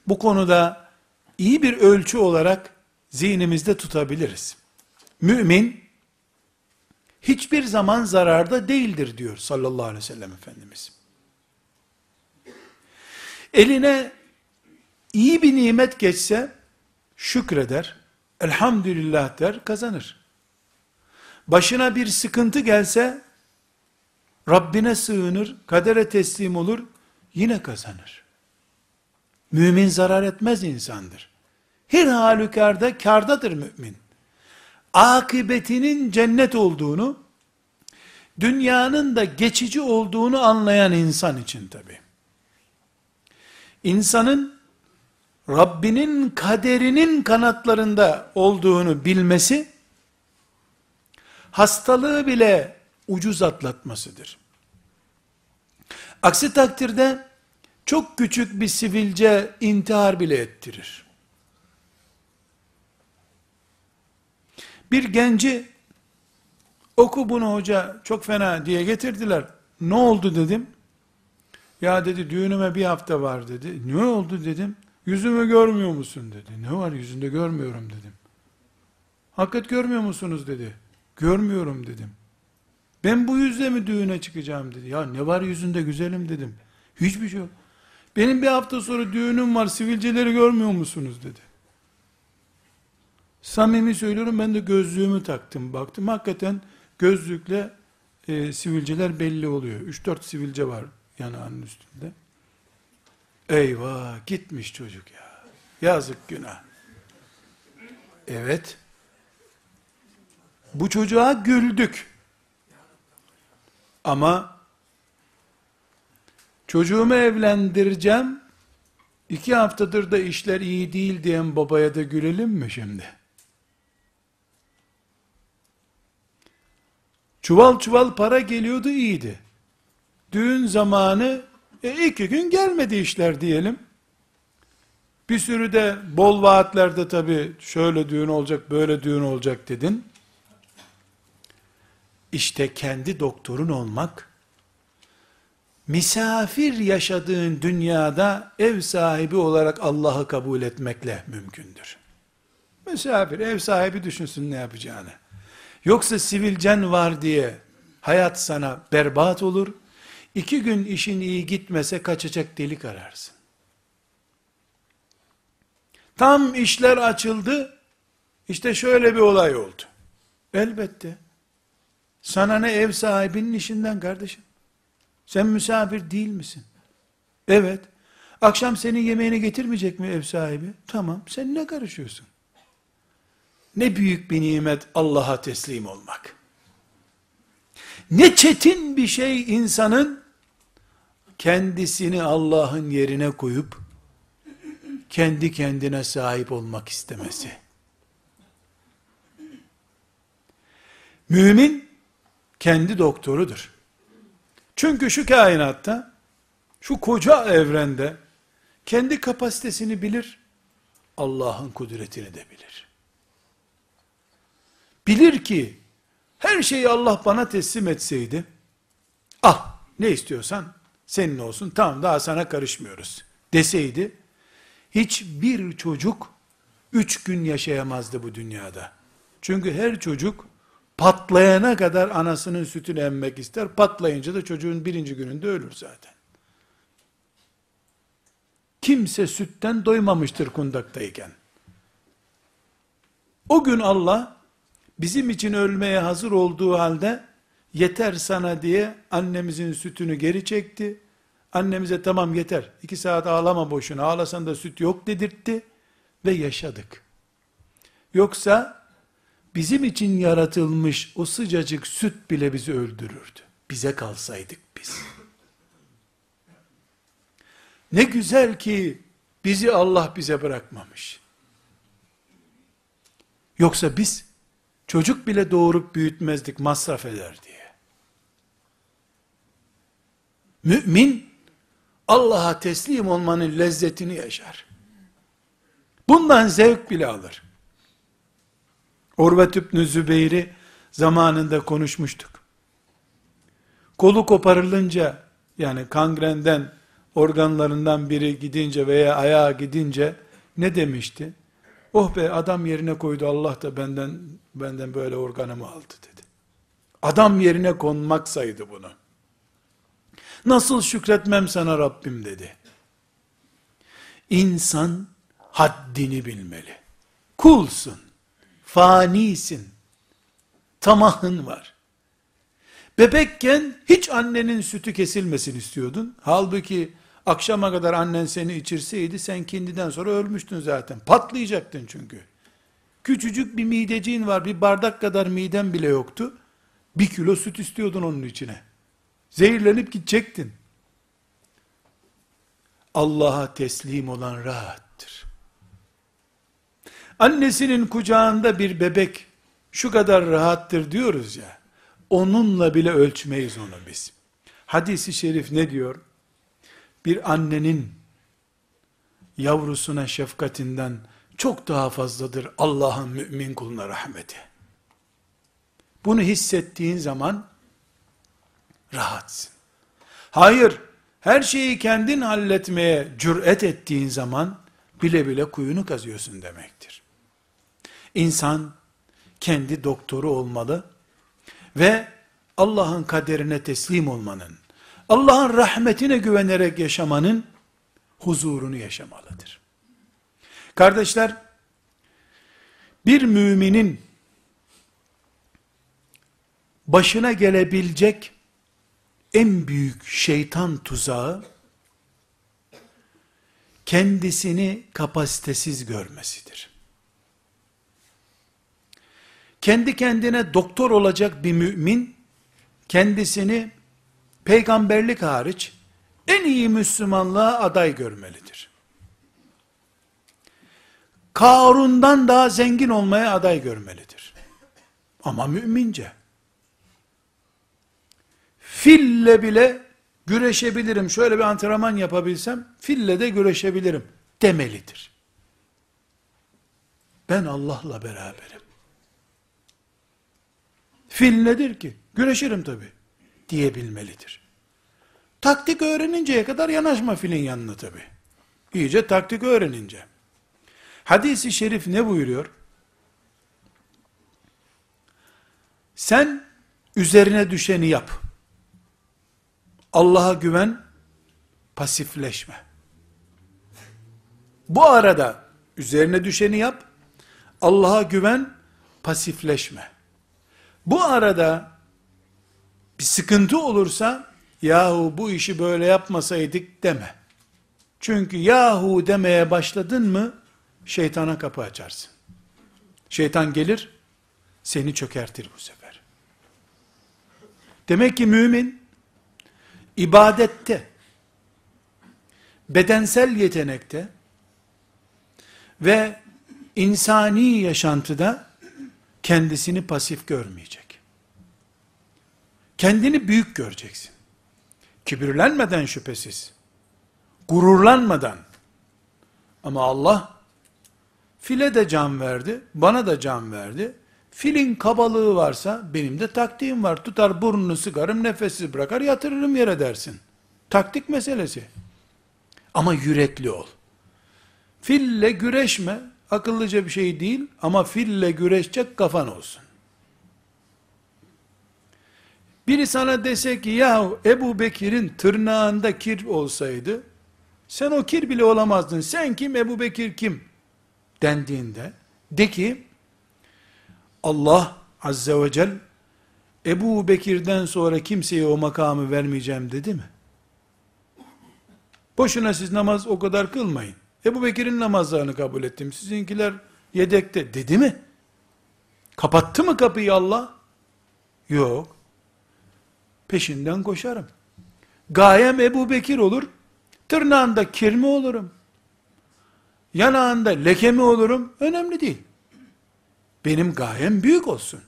bu konuda iyi bir ölçü olarak zihnimizde tutabiliriz. Mümin hiçbir zaman zararda değildir diyor sallallahu aleyhi ve sellem Efendimiz. Eline iyi bir nimet geçse şükreder, elhamdülillah der, kazanır. Başına bir sıkıntı gelse Rabbine sığınır, kadere teslim olur, yine kazanır. Mümin zarar etmez insandır. Her halükarda kardadır mümin akıbetinin cennet olduğunu, dünyanın da geçici olduğunu anlayan insan için tabi. insanın Rabbinin kaderinin kanatlarında olduğunu bilmesi, hastalığı bile ucuz atlatmasıdır. Aksi takdirde, çok küçük bir sivilce intihar bile ettirir. Bir genci, oku bunu hoca çok fena diye getirdiler. Ne oldu dedim. Ya dedi düğünüme bir hafta var dedi. Ne oldu dedim. Yüzümü görmüyor musun dedi. Ne var yüzünde görmüyorum dedim. Hakikat görmüyor musunuz dedi. Görmüyorum dedim. Ben bu yüzle mi düğüne çıkacağım dedi. Ya ne var yüzünde güzelim dedim. Hiçbir şey yok. Benim bir hafta sonra düğünüm var sivilceleri görmüyor musunuz dedi. Samimi söylüyorum ben de gözlüğümü taktım baktım. Hakikaten gözlükle e, sivilceler belli oluyor. 3-4 sivilce var yanağının üstünde. Eyvah gitmiş çocuk ya. Yazık günah. Evet. Bu çocuğa güldük. Ama çocuğumu evlendireceğim. iki haftadır da işler iyi değil diyen babaya da gülelim mi şimdi? Çuval çuval para geliyordu iyiydi. Düğün zamanı e, iki gün gelmedi işler diyelim. Bir sürü de bol vaatlerde tabi şöyle düğün olacak, böyle düğün olacak dedin. İşte kendi doktorun olmak, misafir yaşadığın dünyada ev sahibi olarak Allah'ı kabul etmekle mümkündür. Misafir, ev sahibi düşünsün ne yapacağını. Yoksa sivilcen var diye hayat sana berbat olur. İki gün işin iyi gitmese kaçacak delik ararsın. Tam işler açıldı. İşte şöyle bir olay oldu. Elbette. Sana ne ev sahibinin işinden kardeşim? Sen misafir değil misin? Evet. Akşam senin yemeğini getirmeyecek mi ev sahibi? Tamam. Sen ne karışıyorsun? Ne büyük bir nimet Allah'a teslim olmak. Ne çetin bir şey insanın kendisini Allah'ın yerine koyup kendi kendine sahip olmak istemesi. Mümin kendi doktorudur. Çünkü şu kainatta, şu koca evrende kendi kapasitesini bilir, Allah'ın kudretini de bilir. Bilir ki her şeyi Allah bana teslim etseydi, ah ne istiyorsan senin olsun tamam daha sana karışmıyoruz deseydi, hiçbir çocuk üç gün yaşayamazdı bu dünyada. Çünkü her çocuk patlayana kadar anasının sütünü emmek ister. Patlayınca da çocuğun birinci gününde ölür zaten. Kimse sütten doymamıştır kundaktayken. O gün Allah bizim için ölmeye hazır olduğu halde yeter sana diye annemizin sütünü geri çekti. Annemize tamam yeter, iki saat ağlama boşuna, ağlasan da süt yok dedirtti ve yaşadık. Yoksa bizim için yaratılmış o sıcacık süt bile bizi öldürürdü. Bize kalsaydık biz. Ne güzel ki bizi Allah bize bırakmamış. Yoksa biz çocuk bile doğurup büyütmezdik masraf eder diye. Mümin Allah'a teslim olmanın lezzetini yaşar. Bundan zevk bile alır. Orvet İbni Zübeyir'i zamanında konuşmuştuk. Kolu koparılınca, yani kangrenden, organlarından biri gidince veya ayağı gidince, ne demişti? Oh be adam yerine koydu Allah da benden benden böyle organımı aldı dedi. Adam yerine konmak saydı bunu. Nasıl şükretmem sana Rabbim dedi. İnsan haddini bilmeli. Kulsun, fanisin, tamahın var. Bebekken hiç annenin sütü kesilmesin istiyordun. Halbuki akşama kadar annen seni içirseydi sen kendiden sonra ölmüştün zaten. Patlayacaktın çünkü. Küçücük bir mideciğin var, bir bardak kadar miden bile yoktu. Bir kilo süt istiyordun onun içine. Zehirlenip gidecektin. Allah'a teslim olan rahattır. Annesinin kucağında bir bebek şu kadar rahattır diyoruz ya, onunla bile ölçmeyiz onu biz. Hadisi şerif ne diyor? Bir annenin yavrusuna şefkatinden çok daha fazladır Allah'ın mümin kuluna rahmeti. Bunu hissettiğin zaman rahatsın. Hayır, her şeyi kendin halletmeye cüret ettiğin zaman bile bile kuyunu kazıyorsun demektir. İnsan kendi doktoru olmalı ve Allah'ın kaderine teslim olmanın, Allah'ın rahmetine güvenerek yaşamanın huzurunu yaşamalıdır. Kardeşler, bir müminin başına gelebilecek en büyük şeytan tuzağı kendisini kapasitesiz görmesidir. Kendi kendine doktor olacak bir mümin kendisini peygamberlik hariç en iyi Müslümanlığa aday görmelidir. Karun'dan daha zengin olmaya aday görmelidir. Ama mümince. Fille bile güreşebilirim, şöyle bir antrenman yapabilsem, fille de güreşebilirim demelidir. Ben Allah'la beraberim. Fil nedir ki? Güreşirim tabi diyebilmelidir. Taktik öğreninceye kadar yanaşma filin yanına tabi. İyice taktik öğrenince. Hadisi şerif ne buyuruyor? Sen üzerine düşeni yap. Allah'a güven, pasifleşme. Bu arada üzerine düşeni yap, Allah'a güven, pasifleşme. Bu arada bir sıkıntı olursa, yahu bu işi böyle yapmasaydık deme. Çünkü yahu demeye başladın mı, şeytana kapı açarsın. Şeytan gelir, seni çökertir bu sefer. Demek ki mümin, ibadette, bedensel yetenekte ve insani yaşantıda kendisini pasif görmeyecek. Kendini büyük göreceksin. Kibirlenmeden şüphesiz. Gururlanmadan. Ama Allah file de can verdi, bana da can verdi. Filin kabalığı varsa benim de taktiğim var. Tutar burnunu sıkarım, nefessiz bırakar, yatırırım yere dersin. Taktik meselesi. Ama yürekli ol. Fille güreşme, akıllıca bir şey değil ama fille güreşecek kafan olsun. Biri sana dese ki ya Ebu Bekir'in tırnağında kir olsaydı, sen o kir bile olamazdın. Sen kim Ebu Bekir kim? Dendiğinde, de ki, Allah Azze ve Celle Ebu Bekir'den sonra kimseye o makamı vermeyeceğim dedi mi? Boşuna siz namaz o kadar kılmayın. Ebu Bekir'in namazlarını kabul ettim. Sizinkiler yedekte dedi mi? Kapattı mı kapıyı Allah? Yok. Peşinden koşarım. Gayem Ebu Bekir olur. Tırnağında kir mi olurum? Yanağında leke mi olurum? Önemli değil. Benim gayem büyük olsun.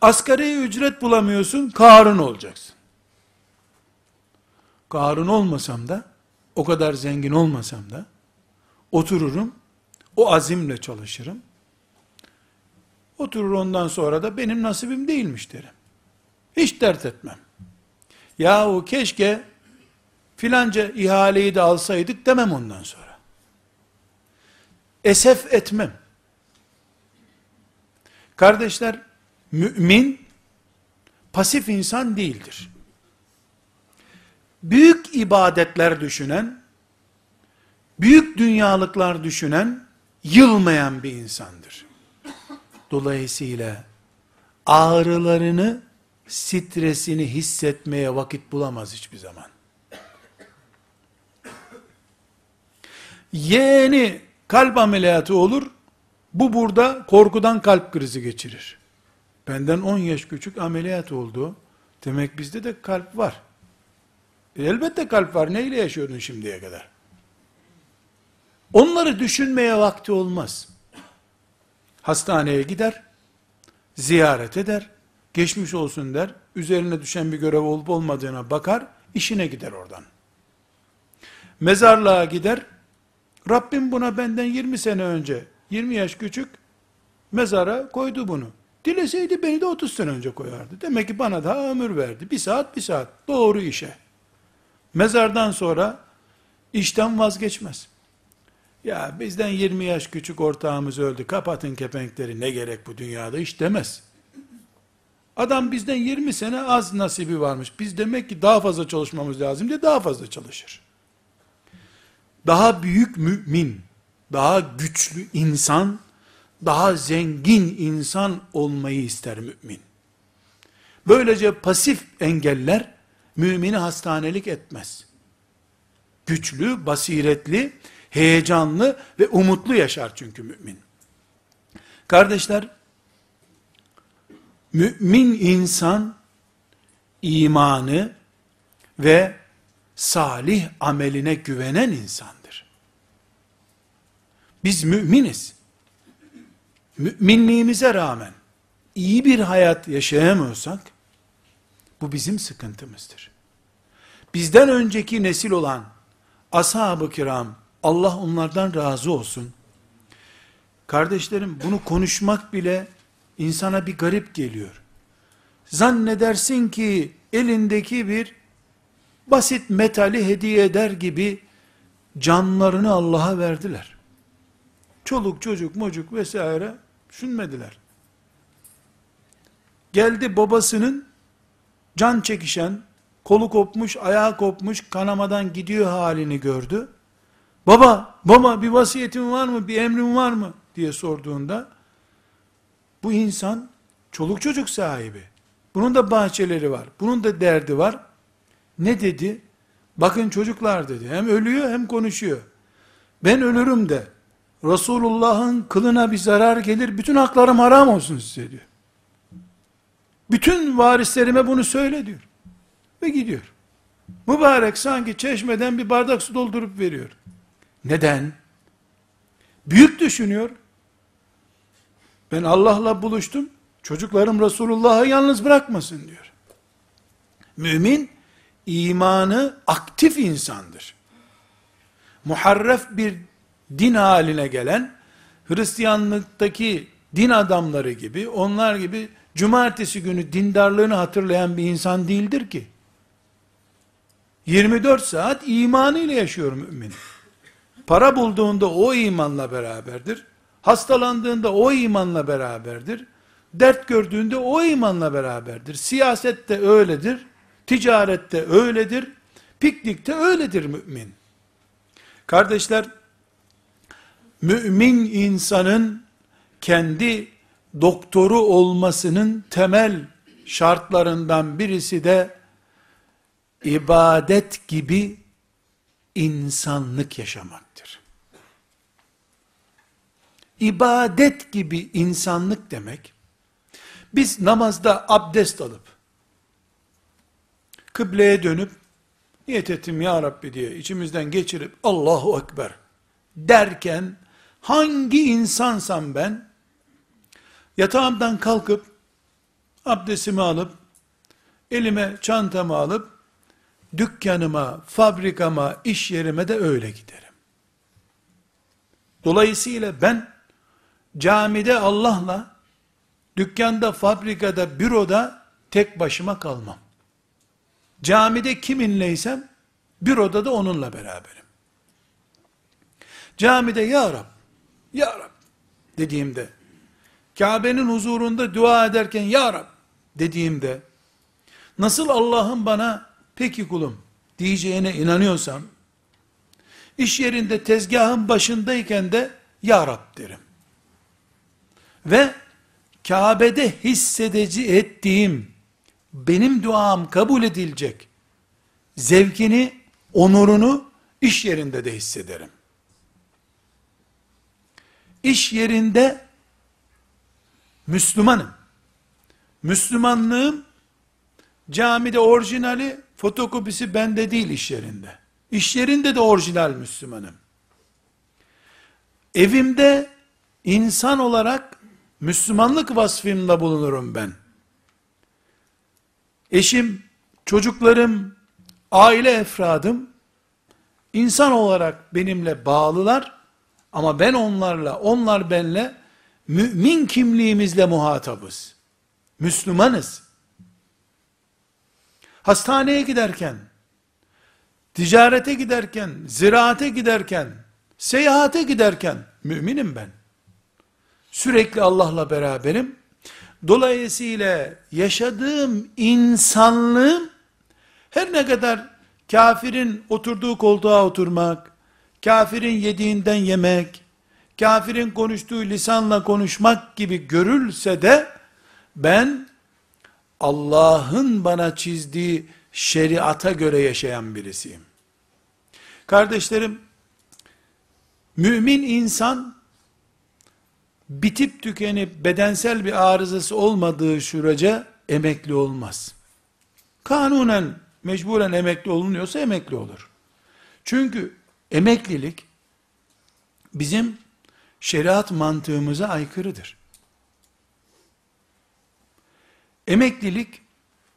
Asgari ücret bulamıyorsun, Karun olacaksın. Karun olmasam da, o kadar zengin olmasam da, otururum, o azimle çalışırım. Oturur ondan sonra da benim nasibim değilmiş derim. Hiç dert etmem. Yahu keşke filanca ihaleyi de alsaydık demem ondan sonra. Esef etmem. Kardeşler, mümin pasif insan değildir. Büyük ibadetler düşünen, büyük dünyalıklar düşünen, yılmayan bir insandır. Dolayısıyla ağrılarını, stresini hissetmeye vakit bulamaz hiçbir zaman. Yeğeni kalp ameliyatı olur, bu burada korkudan kalp krizi geçirir. Benden 10 yaş küçük ameliyat oldu. Demek bizde de kalp var. E, elbette kalp var. Neyle yaşıyordun şimdiye kadar? Onları düşünmeye vakti olmaz. Hastaneye gider, ziyaret eder, geçmiş olsun der, üzerine düşen bir görev olup olmadığına bakar, işine gider oradan. Mezarlığa gider, Rabbim buna benden 20 sene önce, 20 yaş küçük, mezara koydu bunu. Dileseydi beni de 30 sene önce koyardı. Demek ki bana daha ömür verdi. Bir saat bir saat. Doğru işe. Mezardan sonra işten vazgeçmez. Ya bizden 20 yaş küçük ortağımız öldü. Kapatın kepenkleri ne gerek bu dünyada iş demez. Adam bizden 20 sene az nasibi varmış. Biz demek ki daha fazla çalışmamız lazım diye daha fazla çalışır. Daha büyük mümin, daha güçlü insan, daha zengin insan olmayı ister mümin. Böylece pasif engeller mümini hastanelik etmez. Güçlü, basiretli, heyecanlı ve umutlu yaşar çünkü mümin. Kardeşler, mümin insan imanı ve salih ameline güvenen insandır. Biz müminiz. Müminliğimize rağmen iyi bir hayat yaşayamıyorsak bu bizim sıkıntımızdır. Bizden önceki nesil olan ashab-ı kiram Allah onlardan razı olsun. Kardeşlerim bunu konuşmak bile insana bir garip geliyor. Zannedersin ki elindeki bir basit metali hediye eder gibi canlarını Allah'a verdiler. Çoluk çocuk mocuk vesaire düşünmediler. Geldi babasının can çekişen, kolu kopmuş, ayağı kopmuş, kanamadan gidiyor halini gördü. Baba, baba bir vasiyetin var mı, bir emrin var mı diye sorduğunda, bu insan çoluk çocuk sahibi. Bunun da bahçeleri var, bunun da derdi var. Ne dedi? Bakın çocuklar dedi, hem ölüyor hem konuşuyor. Ben ölürüm de, Resulullah'ın kılına bir zarar gelir, bütün haklarım haram olsun size diyor. Bütün varislerime bunu söyle diyor. Ve gidiyor. Mübarek sanki çeşmeden bir bardak su doldurup veriyor. Neden? Büyük düşünüyor. Ben Allah'la buluştum. Çocuklarım Resulullah'ı yalnız bırakmasın diyor. Mümin imanı aktif insandır. Muharref bir din haline gelen Hristiyanlıktaki din adamları gibi onlar gibi cumartesi günü dindarlığını hatırlayan bir insan değildir ki. 24 saat imanıyla yaşıyor mümin. Para bulduğunda o imanla beraberdir. Hastalandığında o imanla beraberdir. Dert gördüğünde o imanla beraberdir. Siyasette öyledir. Ticarette öyledir. Piknikte öyledir mümin. Kardeşler, mümin insanın kendi doktoru olmasının temel şartlarından birisi de ibadet gibi insanlık yaşamaktır. İbadet gibi insanlık demek, biz namazda abdest alıp, kıbleye dönüp, niyet ettim ya Rabbi diye içimizden geçirip, Allahu Ekber derken, hangi insansam ben, yatağımdan kalkıp, abdestimi alıp, elime çantamı alıp, dükkanıma, fabrikama, iş yerime de öyle giderim. Dolayısıyla ben, camide Allah'la, dükkanda, fabrikada, büroda, tek başıma kalmam. Camide kiminleysem, büroda da onunla beraberim. Camide ya Rab, ya Rab dediğimde, Kabe'nin huzurunda dua ederken Ya Rab dediğimde, nasıl Allah'ın bana peki kulum diyeceğine inanıyorsam, iş yerinde tezgahın başındayken de Ya Rab derim. Ve Kabe'de hissedeci ettiğim, benim duam kabul edilecek, zevkini, onurunu iş yerinde de hissederim. İş yerinde Müslümanım. Müslümanlığım camide orijinali, Fotokopisi bende değil iş yerinde. İş yerinde de orijinal Müslümanım. Evimde insan olarak Müslümanlık vasfımla bulunurum ben. Eşim, çocuklarım, aile efradım insan olarak benimle bağlılar ama ben onlarla, onlar benle mümin kimliğimizle muhatabız. Müslümanız. Hastaneye giderken, ticarete giderken, ziraate giderken, seyahate giderken müminim ben. Sürekli Allah'la beraberim. Dolayısıyla yaşadığım insanlığım her ne kadar kafirin oturduğu koltuğa oturmak, kafirin yediğinden yemek, kafirin konuştuğu lisanla konuşmak gibi görülse de ben Allah'ın bana çizdiği şeriata göre yaşayan birisiyim. Kardeşlerim, mümin insan bitip tükenip bedensel bir arızası olmadığı sürece emekli olmaz. Kanunen mecburen emekli olunuyorsa emekli olur. Çünkü emeklilik bizim şeriat mantığımıza aykırıdır. Emeklilik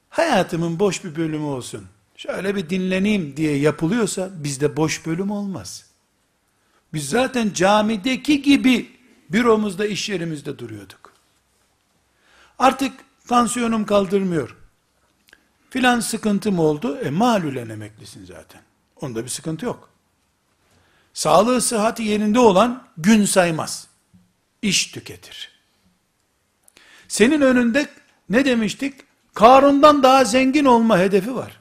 hayatımın boş bir bölümü olsun. Şöyle bir dinleneyim diye yapılıyorsa bizde boş bölüm olmaz. Biz zaten camideki gibi büromuzda iş yerimizde duruyorduk. Artık tansiyonum kaldırmıyor. Filan sıkıntım oldu. E malulen emeklisin zaten. Onda bir sıkıntı yok. Sağlığı sıhhati yerinde olan gün saymaz. İş tüketir. Senin önünde ne demiştik? Karun'dan daha zengin olma hedefi var.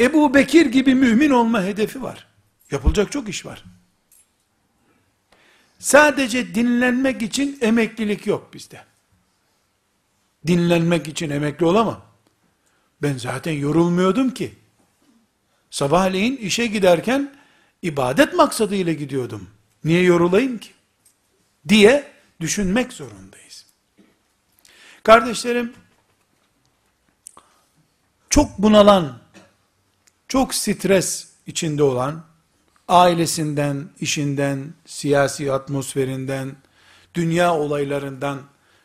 Ebu Bekir gibi mümin olma hedefi var. Yapılacak çok iş var. Sadece dinlenmek için emeklilik yok bizde. Dinlenmek için emekli olamam. Ben zaten yorulmuyordum ki. Sabahleyin işe giderken ibadet maksadıyla gidiyordum. Niye yorulayım ki? Diye düşünmek zorundayız. Kardeşlerim, çok bunalan, çok stres içinde olan, ailesinden, işinden, siyasi atmosferinden, dünya olaylarından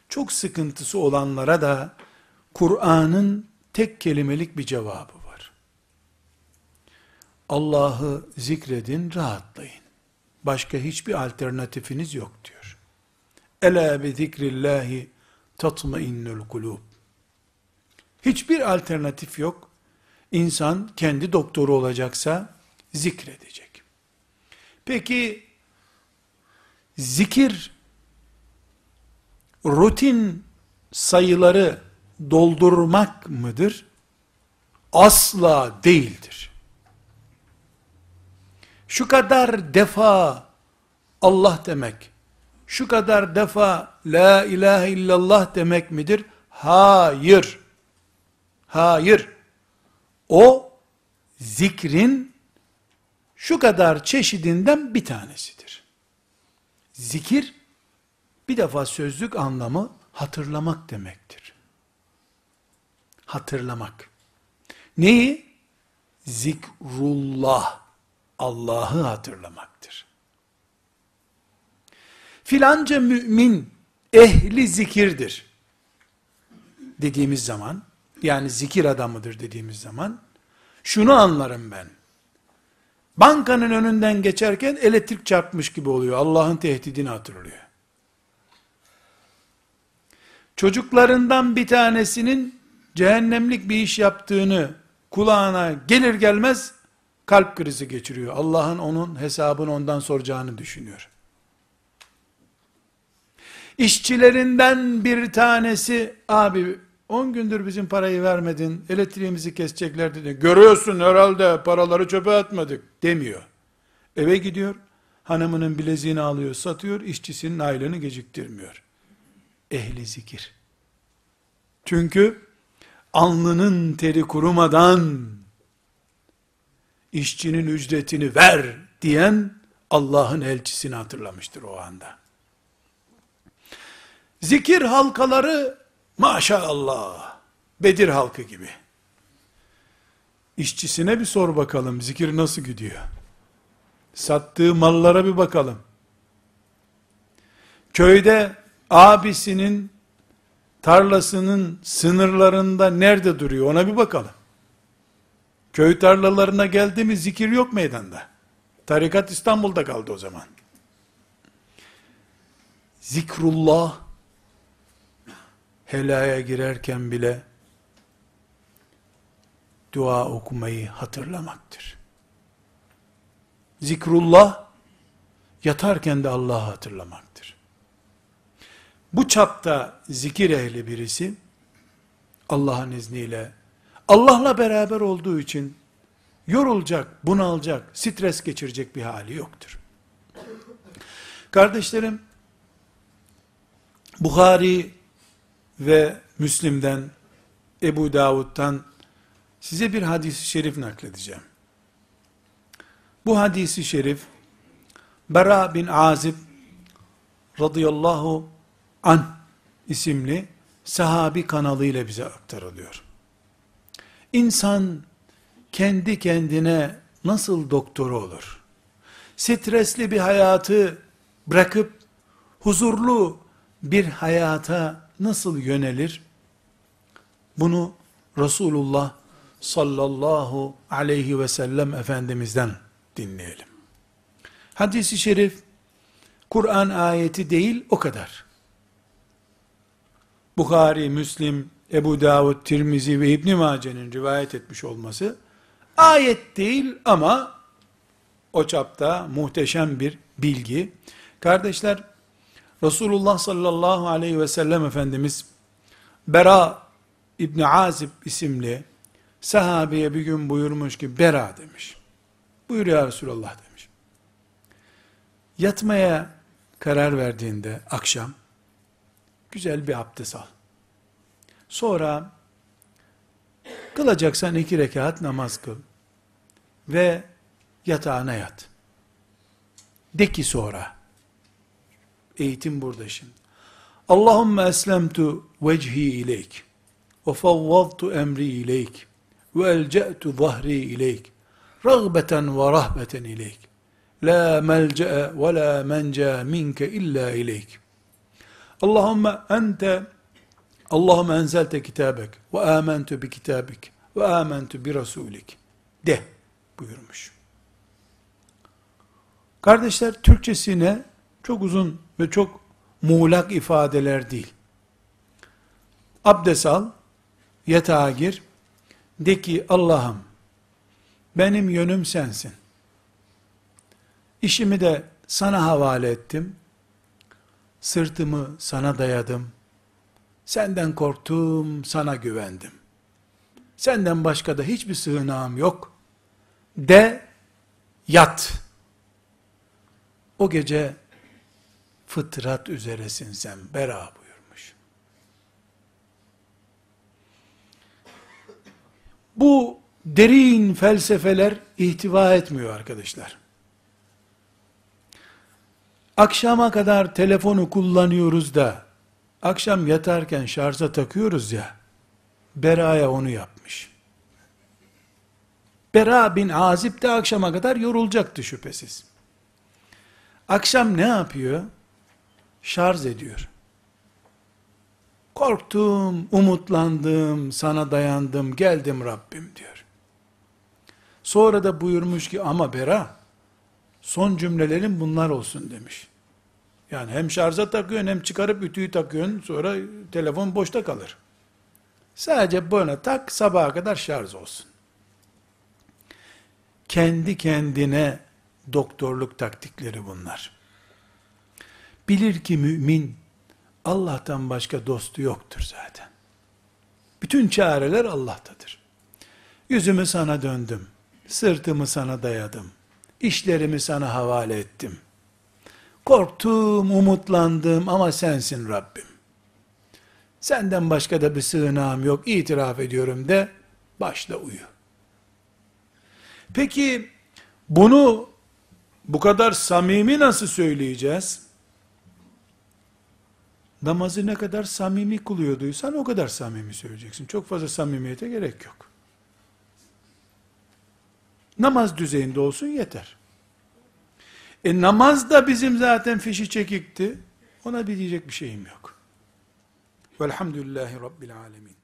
çok sıkıntısı olanlara da Kur'an'ın tek kelimelik bir cevabı var. Allah'ı zikredin, rahatlayın. Başka hiçbir alternatifiniz yok diyor. Ela bi zikrillahi tatmainnul kulub. Hiçbir alternatif yok. İnsan kendi doktoru olacaksa zikredecek. Peki zikir rutin sayıları doldurmak mıdır? Asla değildir. Şu kadar defa Allah demek, şu kadar defa la ilahe illallah demek midir? Hayır. Hayır. O zikrin şu kadar çeşidinden bir tanesidir. Zikir, bir defa sözlük anlamı hatırlamak demektir. Hatırlamak. Neyi? Zikrullah. Allah'ı hatırlamaktır. Filanca mümin ehli zikirdir dediğimiz zaman, yani zikir adamıdır dediğimiz zaman, şunu anlarım ben. Bankanın önünden geçerken elektrik çarpmış gibi oluyor. Allah'ın tehdidini hatırlıyor. Çocuklarından bir tanesinin cehennemlik bir iş yaptığını kulağına gelir gelmez kalp krizi geçiriyor. Allah'ın onun hesabını ondan soracağını düşünüyor. İşçilerinden bir tanesi abi 10 gündür bizim parayı vermedin, elektriğimizi kesecekler dedi. Görüyorsun herhalde paraları çöpe atmadık demiyor. Eve gidiyor, hanımının bileziğini alıyor, satıyor, işçisinin aylığını geciktirmiyor. Ehli zikir. Çünkü alnının teri kurumadan işçinin ücretini ver diyen Allah'ın elçisini hatırlamıştır o anda. Zikir halkaları Maşallah. Bedir halkı gibi. İşçisine bir sor bakalım zikir nasıl gidiyor. Sattığı mallara bir bakalım. Köyde abisinin tarlasının sınırlarında nerede duruyor ona bir bakalım. Köy tarlalarına geldi mi zikir yok meydanda. Tarikat İstanbul'da kaldı o zaman. Zikrullah helaya girerken bile dua okumayı hatırlamaktır. Zikrullah yatarken de Allah'ı hatırlamaktır. Bu çapta zikir ehli birisi Allah'ın izniyle Allah'la beraber olduğu için yorulacak, bunalacak, stres geçirecek bir hali yoktur. Kardeşlerim, Bukhari ve Müslim'den, Ebu Davud'dan size bir hadis-i şerif nakledeceğim. Bu hadisi şerif, Bera bin Azib radıyallahu an isimli sahabi kanalıyla bize aktarılıyor. İnsan kendi kendine nasıl doktoru olur? Stresli bir hayatı bırakıp huzurlu bir hayata nasıl yönelir? Bunu Resulullah sallallahu aleyhi ve sellem Efendimiz'den dinleyelim. Hadis-i şerif, Kur'an ayeti değil o kadar. Bukhari, Müslim, Ebu Davud, Tirmizi ve İbn Mace'nin rivayet etmiş olması ayet değil ama o çapta muhteşem bir bilgi. Kardeşler, Resulullah sallallahu aleyhi ve sellem Efendimiz Bera İbni Azib isimli sahabeye bir gün buyurmuş ki Bera demiş. Buyur ya Resulallah demiş. Yatmaya karar verdiğinde akşam güzel bir abdest al. Sonra kılacaksan iki rekat namaz kıl. Ve yatağına yat. De ki sonra, eğitim burada şimdi. Allahümme eslemtu vecihi ileyk ve favvadtu emri ileyk ve elce'tu zahri ileyk ragbeten ve rahbeten ileyk la melce'e ve la menca minke illa ileyk Allahümme ente Allahümme enzelte kitabek ve amentu bi kitabik ve amentu bi rasulik de buyurmuş. Kardeşler Türkçesine çok uzun ve çok muğlak ifadeler değil. Abdest al, yatağa gir, de ki Allah'ım benim yönüm sensin. İşimi de sana havale ettim. Sırtımı sana dayadım. Senden korktum, sana güvendim. Senden başka da hiçbir sığınağım yok. De, yat. O gece fıtrat üzeresin sen, bera buyurmuş. Bu derin felsefeler ihtiva etmiyor arkadaşlar. Akşama kadar telefonu kullanıyoruz da, akşam yatarken şarja takıyoruz ya, Bera'ya onu yapmış. Bera bin Azib de akşama kadar yorulacaktı şüphesiz. Akşam ne yapıyor? Şarj ediyor. Korktum, umutlandım, sana dayandım, geldim Rabbim diyor. Sonra da buyurmuş ki ama Bera, son cümlelerin bunlar olsun demiş. Yani hem şarja takıyorsun hem çıkarıp ütüyü takıyorsun sonra telefon boşta kalır. Sadece böyle tak sabaha kadar şarj olsun. Kendi kendine doktorluk taktikleri bunlar. Bilir ki mümin Allah'tan başka dostu yoktur zaten. Bütün çareler Allah'tadır. Yüzümü sana döndüm. Sırtımı sana dayadım. İşlerimi sana havale ettim. Korktum, umutlandım ama sensin Rabbim. Senden başka da bir sığınağım yok, itiraf ediyorum de, başla uyu. Peki, bunu bu kadar samimi nasıl söyleyeceğiz? namazı ne kadar samimi kılıyorduysan o kadar samimi söyleyeceksin. Çok fazla samimiyete gerek yok. Namaz düzeyinde olsun yeter. E namaz da bizim zaten fişi çekikti. Ona bir diyecek bir şeyim yok. Velhamdülillahi Rabbil Alemin.